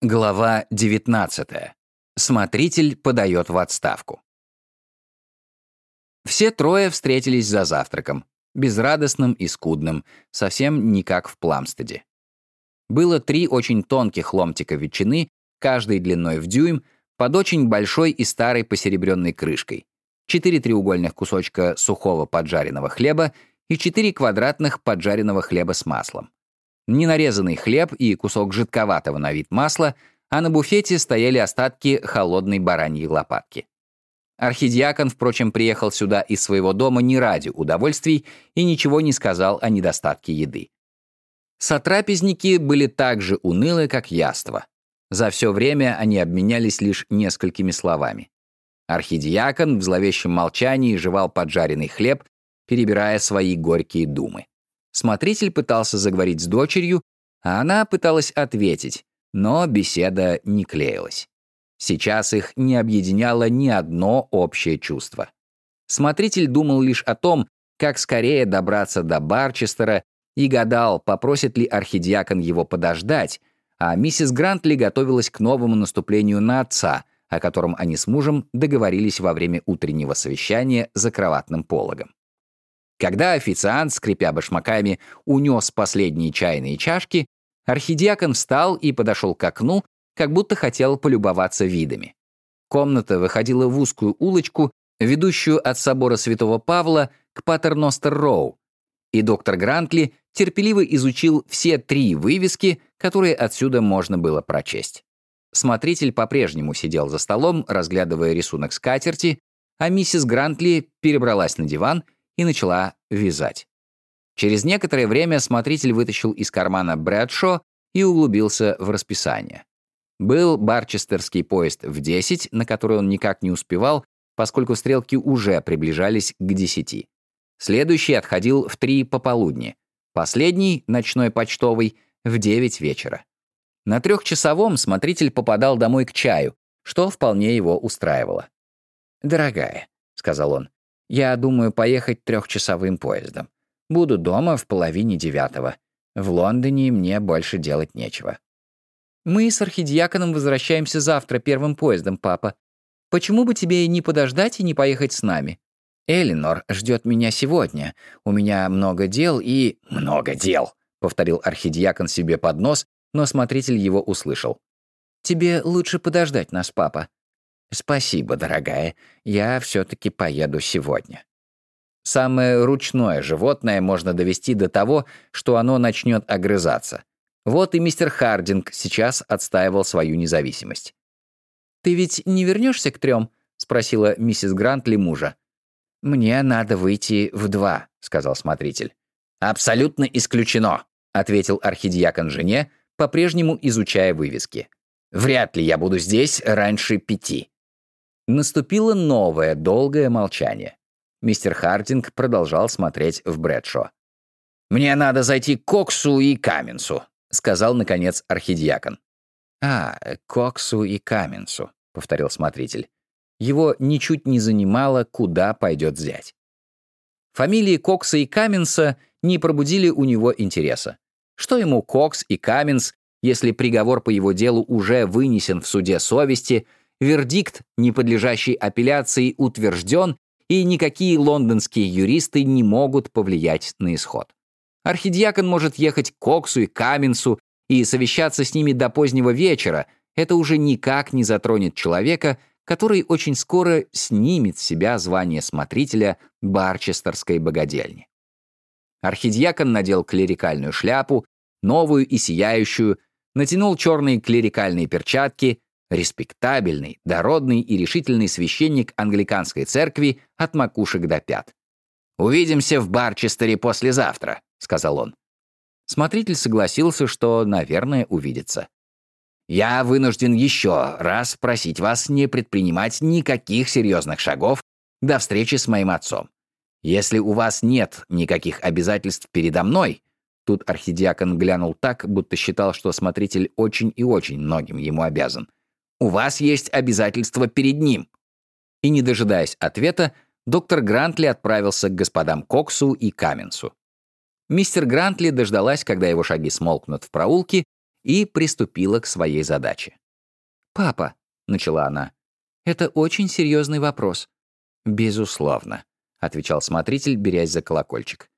Глава 19. Смотритель подает в отставку. Все трое встретились за завтраком, безрадостным и скудным, совсем не как в Пламстеде. Было три очень тонких ломтика ветчины, каждый длиной в дюйм, под очень большой и старой посеребренной крышкой, четыре треугольных кусочка сухого поджаренного хлеба и четыре квадратных поджаренного хлеба с маслом ненарезанный хлеб и кусок жидковатого на вид масла, а на буфете стояли остатки холодной бараньей лопатки. Архидиакон, впрочем, приехал сюда из своего дома не ради удовольствий и ничего не сказал о недостатке еды. Сотрапезники были так же унылы, как яство. За все время они обменялись лишь несколькими словами. Архидиакон в зловещем молчании жевал поджаренный хлеб, перебирая свои горькие думы. Смотритель пытался заговорить с дочерью, а она пыталась ответить, но беседа не клеилась. Сейчас их не объединяло ни одно общее чувство. Смотритель думал лишь о том, как скорее добраться до Барчестера и гадал, попросит ли архидиакон его подождать, а миссис Грантли готовилась к новому наступлению на отца, о котором они с мужем договорились во время утреннего совещания за кроватным пологом. Когда официант, скрипя башмаками, унес последние чайные чашки, архидиакон встал и подошел к окну, как будто хотел полюбоваться видами. Комната выходила в узкую улочку, ведущую от собора Святого Павла к Патерностер-Роу, и доктор Грантли терпеливо изучил все три вывески, которые отсюда можно было прочесть. Смотритель по-прежнему сидел за столом, разглядывая рисунок скатерти, а миссис Грантли перебралась на диван — и начала вязать. Через некоторое время смотритель вытащил из кармана Брэдшо и углубился в расписание. Был барчестерский поезд в 10, на который он никак не успевал, поскольку стрелки уже приближались к 10. Следующий отходил в 3 пополудни. Последний, ночной почтовый, в 9 вечера. На трехчасовом смотритель попадал домой к чаю, что вполне его устраивало. «Дорогая», — сказал он, я думаю поехать трехчасовым поездом. Буду дома в половине девятого. В Лондоне мне больше делать нечего. Мы с архидиаконом возвращаемся завтра первым поездом, папа. Почему бы тебе не подождать и не поехать с нами? Элинор ждет меня сегодня. У меня много дел и... Много дел, повторил архидиакон себе под нос, но смотритель его услышал. Тебе лучше подождать нас, папа. «Спасибо, дорогая. Я все-таки поеду сегодня». Самое ручное животное можно довести до того, что оно начнет огрызаться. Вот и мистер Хардинг сейчас отстаивал свою независимость. «Ты ведь не вернешься к трем?» — спросила миссис Грантли мужа. «Мне надо выйти в два», — сказал смотритель. «Абсолютно исключено», — ответил архидиакон жене, по-прежнему изучая вывески. «Вряд ли я буду здесь раньше пяти». Наступило новое долгое молчание. Мистер Хардинг продолжал смотреть в Брэдшо. «Мне надо зайти к Коксу и Каменсу», — сказал, наконец, архидиакон. «А, Коксу и Каменсу», — повторил смотритель. Его ничуть не занимало, куда пойдет зять. Фамилии Кокса и Каменса не пробудили у него интереса. Что ему Кокс и Каменс, если приговор по его делу уже вынесен в суде совести — Вердикт, не подлежащий апелляции, утвержден, и никакие лондонские юристы не могут повлиять на исход. Архидиакон может ехать к Коксу и Каменсу и совещаться с ними до позднего вечера. Это уже никак не затронет человека, который очень скоро снимет с себя звание смотрителя Барчестерской богадельни. Архидиакон надел клерикальную шляпу, новую и сияющую, натянул черные клерикальные перчатки, респектабельный, дородный и решительный священник англиканской церкви от макушек до пят. «Увидимся в Барчестере послезавтра», — сказал он. Смотритель согласился, что, наверное, увидится. «Я вынужден еще раз просить вас не предпринимать никаких серьезных шагов до встречи с моим отцом. Если у вас нет никаких обязательств передо мной, Тут архидиакон глянул так, будто считал, что смотритель очень и очень многим ему обязан. У вас есть обязательства перед ним». И не дожидаясь ответа, доктор Грантли отправился к господам Коксу и Каменсу. Мистер Грантли дождалась, когда его шаги смолкнут в проулке, и приступила к своей задаче. «Папа», — начала она, — «это очень серьезный вопрос». «Безусловно», — отвечал смотритель, берясь за колокольчик.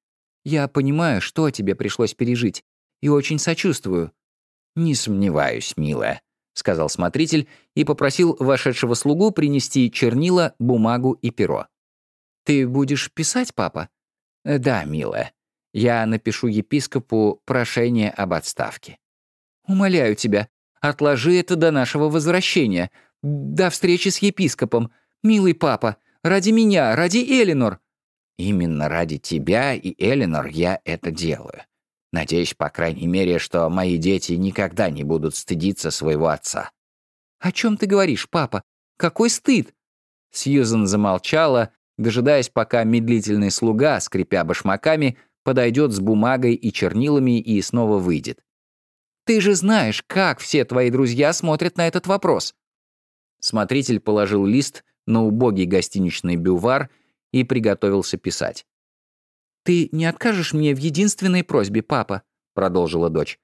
«Я понимаю, что тебе пришлось пережить, и очень сочувствую». «Не сомневаюсь, милая», — сказал смотритель и попросил вошедшего слугу принести чернила, бумагу и перо. «Ты будешь писать, папа?» «Да, милая. Я напишу епископу прошение об отставке». «Умоляю тебя, отложи это до нашего возвращения. До встречи с епископом. Милый папа, ради меня, ради Элинор». «Именно ради тебя и Элинор я это делаю. Надеюсь, по крайней мере, что мои дети никогда не будут стыдиться своего отца». «О чем ты говоришь, папа? Какой стыд?» Сьюзен замолчала, дожидаясь, пока медлительный слуга, скрипя башмаками, подойдет с бумагой и чернилами и снова выйдет. «Ты же знаешь, как все твои друзья смотрят на этот вопрос». Смотритель положил лист на убогий гостиничный бювар и приготовился писать. «Ты не откажешь мне в единственной просьбе, папа?» — продолжила дочь.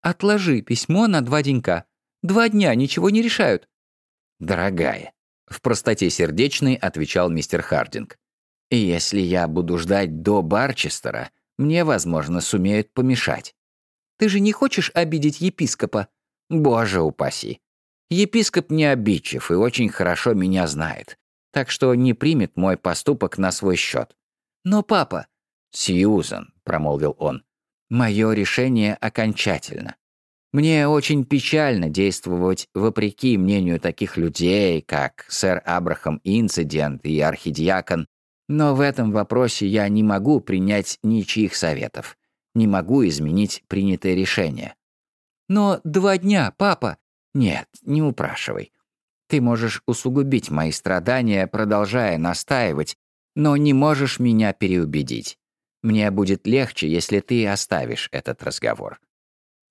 «Отложи письмо на два денька. Два дня ничего не решают». «Дорогая», — в простоте сердечной отвечал мистер Хардинг. «И если я буду ждать до Барчестера, мне, возможно, сумеют помешать». «Ты же не хочешь обидеть епископа?» «Боже упаси. Епископ не обидчив и очень хорошо меня знает, так что не примет мой поступок на свой счет. Но папа, «Сьюзан», — промолвил он, — «мое решение окончательно. Мне очень печально действовать вопреки мнению таких людей, как сэр Абрахам Инцидент и архидиакон, но в этом вопросе я не могу принять ничьих советов, не могу изменить принятое решение». «Но два дня, папа!» «Нет, не упрашивай. Ты можешь усугубить мои страдания, продолжая настаивать, но не можешь меня переубедить. Мне будет легче, если ты оставишь этот разговор».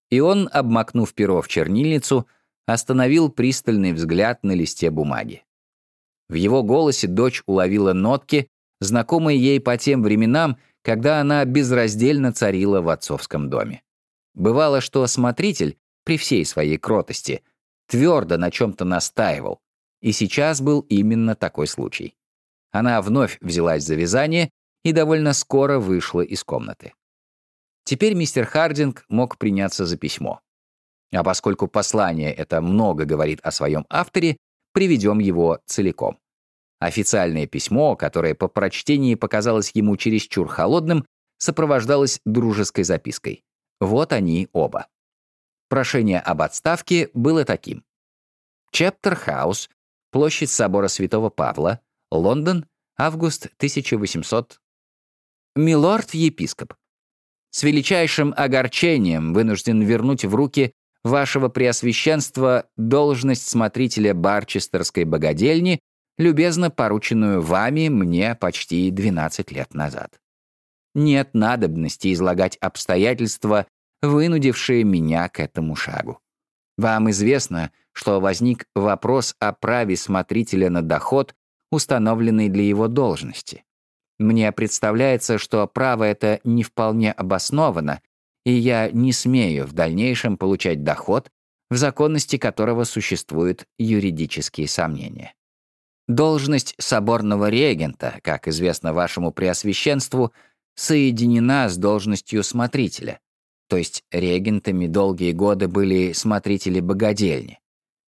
И он, обмакнув перо в чернильницу, остановил пристальный взгляд на листе бумаги. В его голосе дочь уловила нотки, знакомые ей по тем временам, когда она безраздельно царила в отцовском доме. Бывало, что смотритель, при всей своей кротости, твердо на чем-то настаивал, и сейчас был именно такой случай. Она вновь взялась за вязание и довольно скоро вышла из комнаты. Теперь мистер Хардинг мог приняться за письмо. А поскольку послание это много говорит о своем авторе, приведем его целиком. Официальное письмо, которое по прочтении показалось ему чересчур холодным, сопровождалось дружеской запиской. Вот они оба. Прошение об отставке было таким. Чептер Хаус, площадь собора Святого Павла, Лондон, август 1800 «Милорд-епископ, с величайшим огорчением вынужден вернуть в руки вашего преосвященства должность смотрителя Барчестерской богадельни, любезно порученную вами мне почти 12 лет назад. Нет надобности излагать обстоятельства, вынудившие меня к этому шагу. Вам известно, что возник вопрос о праве смотрителя на доход, установленный для его должности. Мне представляется, что право это не вполне обосновано, и я не смею в дальнейшем получать доход, в законности которого существуют юридические сомнения. Должность соборного регента, как известно вашему преосвященству, соединена с должностью смотрителя. То есть регентами долгие годы были смотрители богадельни.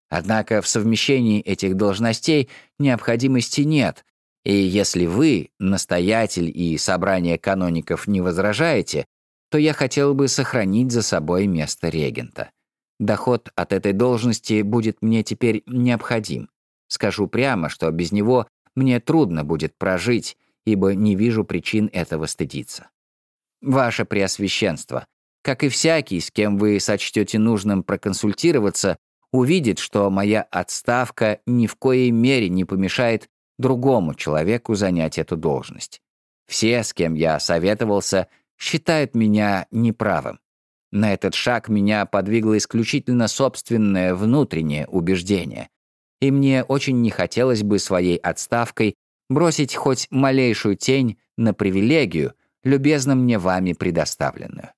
Однако в совмещении этих должностей необходимости нет, и если вы, настоятель и собрание каноников не возражаете, то я хотел бы сохранить за собой место регента. Доход от этой должности будет мне теперь необходим. Скажу прямо, что без него мне трудно будет прожить, ибо не вижу причин этого стыдиться. Ваше Преосвященство, как и всякий, с кем вы сочтете нужным проконсультироваться, увидит, что моя отставка ни в коей мере не помешает другому человеку занять эту должность. Все, с кем я советовался, считают меня неправым. На этот шаг меня подвигло исключительно собственное внутреннее убеждение. И мне очень не хотелось бы своей отставкой бросить хоть малейшую тень на привилегию, любезно мне вами предоставленную.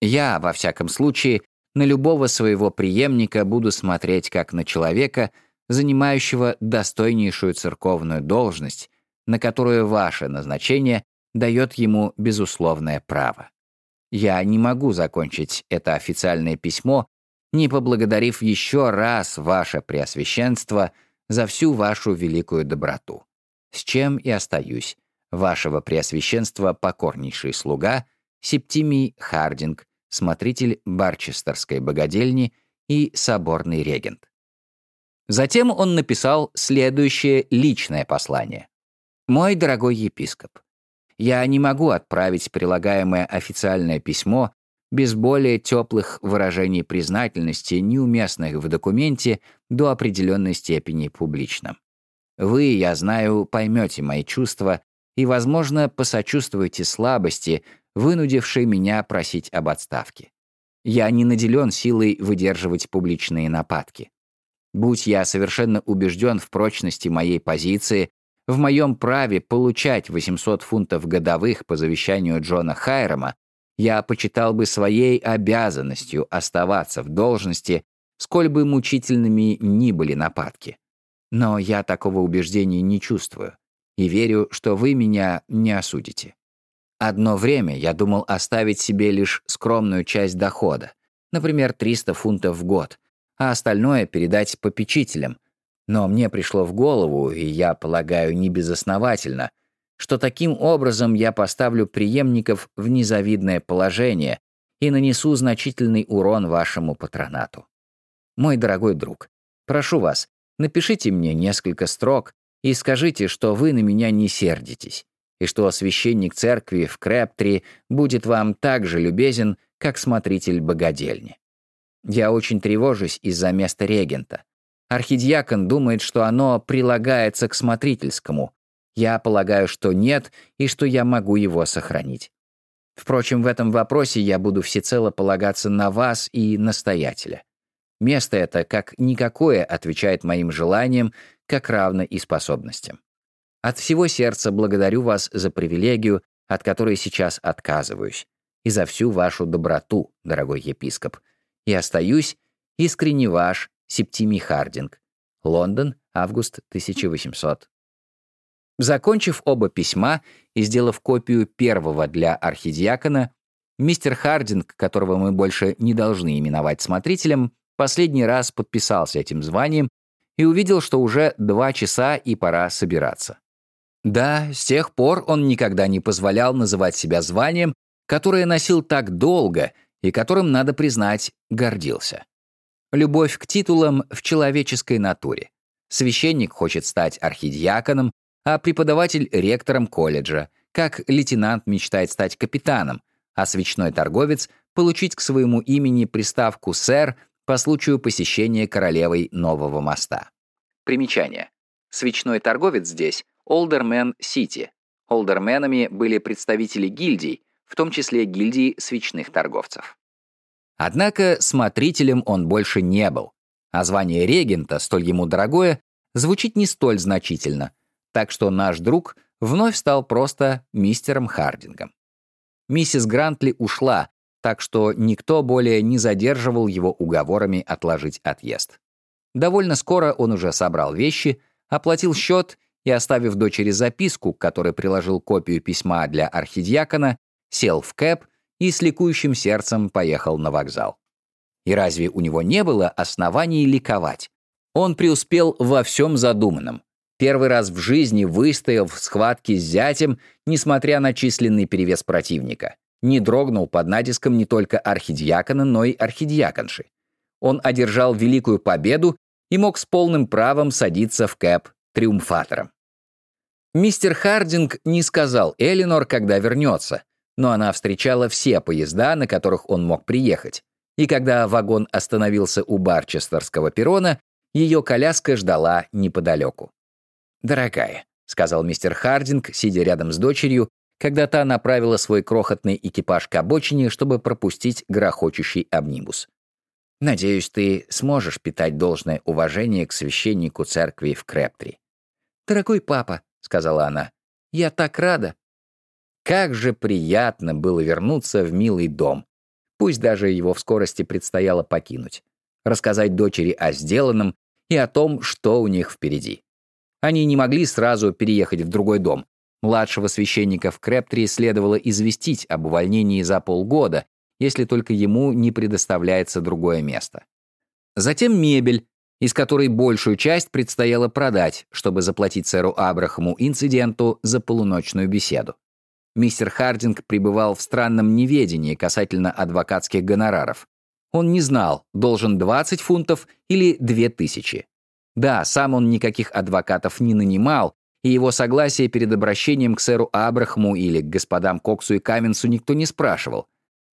Я, во всяком случае, на любого своего преемника буду смотреть как на человека, занимающего достойнейшую церковную должность, на которую ваше назначение дает ему безусловное право. Я не могу закончить это официальное письмо, не поблагодарив еще раз ваше Преосвященство за всю вашу великую доброту, с чем и остаюсь, вашего Преосвященства покорнейший слуга Септимий Хардинг, смотритель Барчестерской богадельни и соборный регент. Затем он написал следующее личное послание. «Мой дорогой епископ, я не могу отправить прилагаемое официальное письмо без более теплых выражений признательности, неуместных в документе до определенной степени публичном. Вы, я знаю, поймете мои чувства и, возможно, посочувствуете слабости, вынудившей меня просить об отставке. Я не наделен силой выдерживать публичные нападки. Будь я совершенно убежден в прочности моей позиции, в моем праве получать 800 фунтов годовых по завещанию Джона Хайрама, я почитал бы своей обязанностью оставаться в должности, сколь бы мучительными ни были нападки. Но я такого убеждения не чувствую и верю, что вы меня не осудите. Одно время я думал оставить себе лишь скромную часть дохода, например, 300 фунтов в год, а остальное передать попечителям, но мне пришло в голову, и я полагаю, не безосновательно, что таким образом я поставлю преемников в незавидное положение и нанесу значительный урон вашему патронату. Мой дорогой друг, прошу вас, напишите мне несколько строк и скажите, что вы на меня не сердитесь, и что священник церкви в Крэптри будет вам так же любезен, как смотритель богадельни. Я очень тревожусь из-за места регента. Архидиакон думает, что оно прилагается к смотрительскому. Я полагаю, что нет, и что я могу его сохранить. Впрочем, в этом вопросе я буду всецело полагаться на вас и настоятеля. Место это, как никакое, отвечает моим желаниям, как равно и способностям. От всего сердца благодарю вас за привилегию, от которой сейчас отказываюсь, и за всю вашу доброту, дорогой епископ, и остаюсь искренне ваш Септимий Хардинг. Лондон, август 1800. Закончив оба письма и сделав копию первого для архидиакона, мистер Хардинг, которого мы больше не должны именовать смотрителем, последний раз подписался этим званием и увидел, что уже два часа и пора собираться. Да, с тех пор он никогда не позволял называть себя званием, которое носил так долго и которым, надо признать, гордился. Любовь к титулам в человеческой натуре. Священник хочет стать архидиаконом, а преподаватель — ректором колледжа, как лейтенант мечтает стать капитаном, а свечной торговец — получить к своему имени приставку «сэр» по случаю посещения королевой нового моста. Примечание. Свечной торговец здесь — Олдермен Сити. Олдерменами были представители гильдий, в том числе гильдии свечных торговцев. Однако смотрителем он больше не был, а звание регента, столь ему дорогое, звучит не столь значительно, так что наш друг вновь стал просто мистером Хардингом. Миссис Грантли ушла, так что никто более не задерживал его уговорами отложить отъезд. Довольно скоро он уже собрал вещи, оплатил счет и, оставив дочери записку, к которой приложил копию письма для архидиакона, сел в кэп и с ликующим сердцем поехал на вокзал. И разве у него не было оснований ликовать? Он преуспел во всем задуманном. Первый раз в жизни выстоял в схватке с зятем, несмотря на численный перевес противника. Не дрогнул под натиском не только архидиакона, но и архидиаконши. Он одержал великую победу и мог с полным правом садиться в кэп триумфатором. Мистер Хардинг не сказал Элинор, когда вернется, но она встречала все поезда, на которых он мог приехать. И когда вагон остановился у Барчестерского перрона, ее коляска ждала неподалеку. «Дорогая», — сказал мистер Хардинг, сидя рядом с дочерью, когда та направила свой крохотный экипаж к обочине, чтобы пропустить грохочущий обнимус. «Надеюсь, ты сможешь питать должное уважение к священнику церкви в Крептри». «Дорогой папа», — сказала она, — «я так рада». Как же приятно было вернуться в милый дом. Пусть даже его в скорости предстояло покинуть. Рассказать дочери о сделанном и о том, что у них впереди. Они не могли сразу переехать в другой дом. Младшего священника в Крептри следовало известить об увольнении за полгода, если только ему не предоставляется другое место. Затем мебель, из которой большую часть предстояло продать, чтобы заплатить сэру Абрахаму инциденту за полуночную беседу. Мистер Хардинг пребывал в странном неведении касательно адвокатских гонораров. Он не знал, должен 20 фунтов или 2000. Да, сам он никаких адвокатов не нанимал, и его согласие перед обращением к сэру Абрахаму или к господам Коксу и Каменсу никто не спрашивал.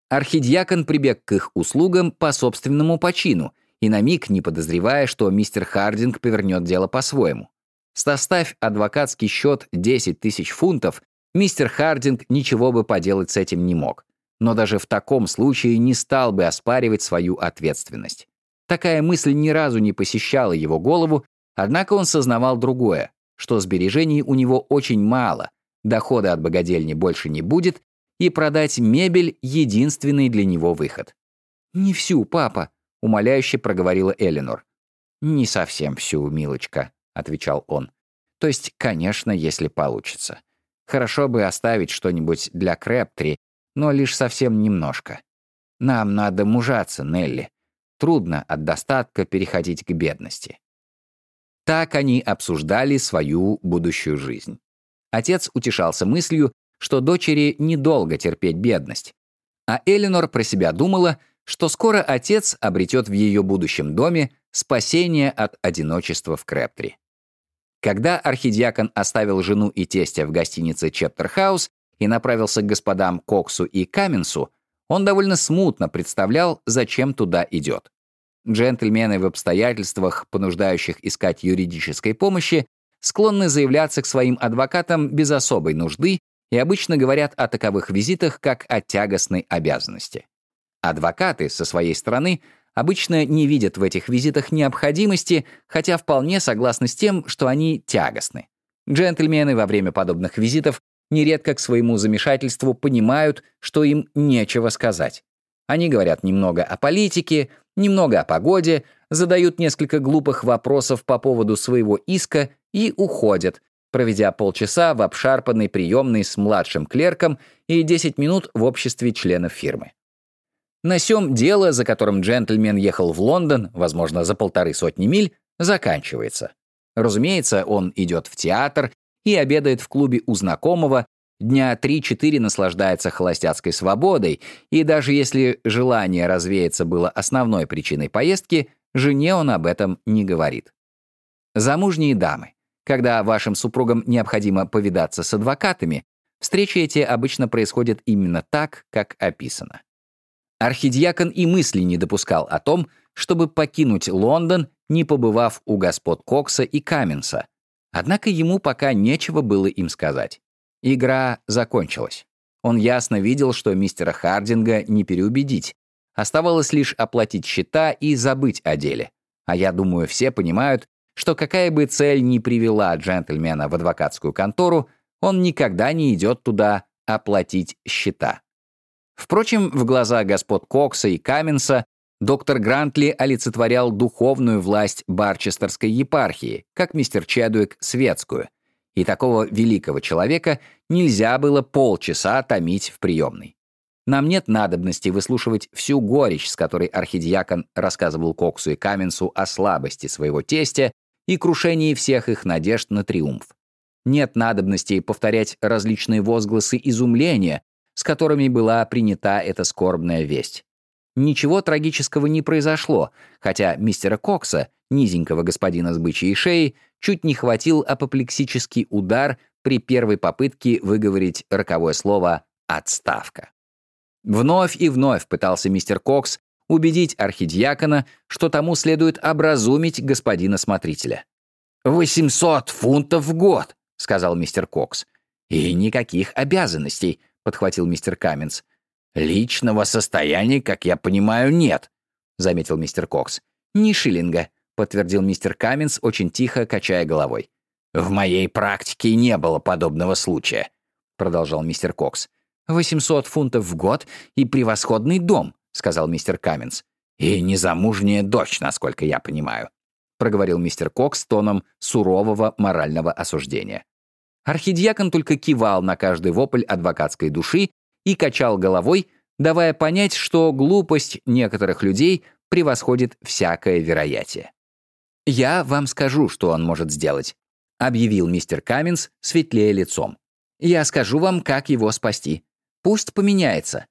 Архидиакон прибег к их услугам по собственному почину и на миг не подозревая, что мистер Хардинг повернет дело по-своему. Составь адвокатский счет 10 тысяч фунтов, мистер Хардинг ничего бы поделать с этим не мог. Но даже в таком случае не стал бы оспаривать свою ответственность. Такая мысль ни разу не посещала его голову, однако он сознавал другое, что сбережений у него очень мало, дохода от богадельни больше не будет, и продать мебель — единственный для него выход. «Не всю, папа», — умоляюще проговорила Эленор. «Не совсем всю, милочка», — отвечал он. «То есть, конечно, если получится. Хорошо бы оставить что-нибудь для Крэптри, но лишь совсем немножко. Нам надо мужаться, Нелли. Трудно от достатка переходить к бедности». Так они обсуждали свою будущую жизнь. Отец утешался мыслью, что дочери недолго терпеть бедность. А Эленор про себя думала, что скоро отец обретет в ее будущем доме спасение от одиночества в Крептри. Когда архидиакон оставил жену и тестя в гостинице Чептерхаус и направился к господам Коксу и Каменсу, он довольно смутно представлял, зачем туда идет. Джентльмены в обстоятельствах, понуждающих искать юридической помощи, склонны заявляться к своим адвокатам без особой нужды и обычно говорят о таковых визитах как о тягостной обязанности. Адвокаты, со своей стороны, обычно не видят в этих визитах необходимости, хотя вполне согласны с тем, что они тягостны. Джентльмены во время подобных визитов нередко к своему замешательству понимают, что им нечего сказать. Они говорят немного о политике, немного о погоде, задают несколько глупых вопросов по поводу своего иска и уходят, проведя полчаса в обшарпанной приемной с младшим клерком и 10 минут в обществе членов фирмы. На сём дело, за которым джентльмен ехал в Лондон, возможно, за полторы сотни миль, заканчивается. Разумеется, он идет в театр и обедает в клубе у знакомого, дня 3-4 наслаждается холостяцкой свободой, и даже если желание развеяться было основной причиной поездки, жене он об этом не говорит. Замужние дамы. Когда вашим супругам необходимо повидаться с адвокатами, встречи эти обычно происходят именно так, как описано. Архидиакон и мысли не допускал о том, чтобы покинуть Лондон, не побывав у господ Кокса и Каменса. Однако ему пока нечего было им сказать. Игра закончилась. Он ясно видел, что мистера Хардинга не переубедить. Оставалось лишь оплатить счета и забыть о деле. А я думаю, все понимают, что какая бы цель ни привела джентльмена в адвокатскую контору, он никогда не идет туда оплатить счета. Впрочем, в глаза господ Кокса и Каменса доктор Грантли олицетворял духовную власть Барчестерской епархии, как мистер Чедуик — светскую, и такого великого человека нельзя было полчаса томить в приемной. Нам нет надобности выслушивать всю горечь, с которой архидиакон рассказывал Коксу и Каменсу о слабости своего тестя и крушении всех их надежд на триумф. Нет надобности повторять различные возгласы изумления, с которыми была принята эта скорбная весть. Ничего трагического не произошло, хотя мистера Кокса, низенького господина с бычьей шеей, чуть не хватил апоплексический удар при первой попытке выговорить роковое слово «отставка». Вновь и вновь пытался мистер Кокс убедить архидиакона, что тому следует образумить господина смотрителя. «Восемьсот фунтов в год», — сказал мистер Кокс. «И никаких обязанностей», — подхватил мистер Каменс. «Личного состояния, как я понимаю, нет», — заметил мистер Кокс. «Ни шиллинга», — подтвердил мистер Каменс, очень тихо качая головой. «В моей практике не было подобного случая», — продолжал мистер Кокс. «Восемьсот фунтов в год и превосходный дом», сказал мистер Каменс. «И незамужняя дочь, насколько я понимаю», — проговорил мистер Кокс тоном сурового морального осуждения. Архидиакон только кивал на каждый вопль адвокатской души и качал головой, давая понять, что глупость некоторых людей превосходит всякое вероятие. «Я вам скажу, что он может сделать», — объявил мистер Каменс, светлее лицом. «Я скажу вам, как его спасти. Пусть поменяется».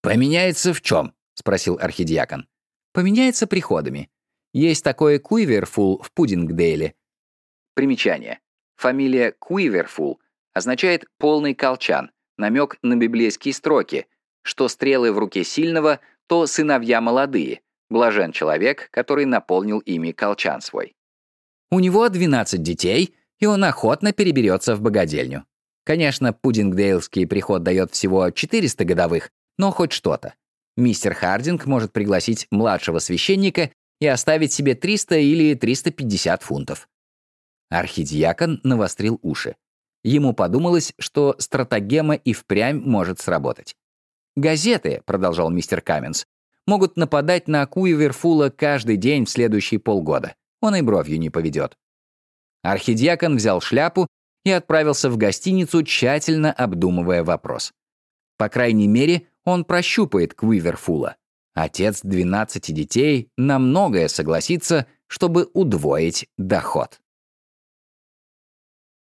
«Поменяется в чем?» — спросил архидиакон. «Поменяется приходами. Есть такой Куиверфул в Пудингдейле». Примечание. Фамилия Куиверфул означает «полный колчан», намек на библейские строки, что стрелы в руке сильного, то сыновья молодые, блажен человек, который наполнил ими колчан свой. У него 12 детей, и он охотно переберется в богадельню. Конечно, пудингдейлский приход дает всего 400 годовых, но хоть что-то. Мистер Хардинг может пригласить младшего священника и оставить себе 300 или 350 фунтов. Архидиакон навострил уши. Ему подумалось, что стратагема и впрямь может сработать. «Газеты», — продолжал мистер Каменс, «могут нападать на Куеверфула каждый день в следующие полгода. Он и бровью не поведет». Архидиакон взял шляпу и отправился в гостиницу, тщательно обдумывая вопрос. По крайней мере, он прощупает Куиверфула. Отец 12 детей на многое согласится, чтобы удвоить доход.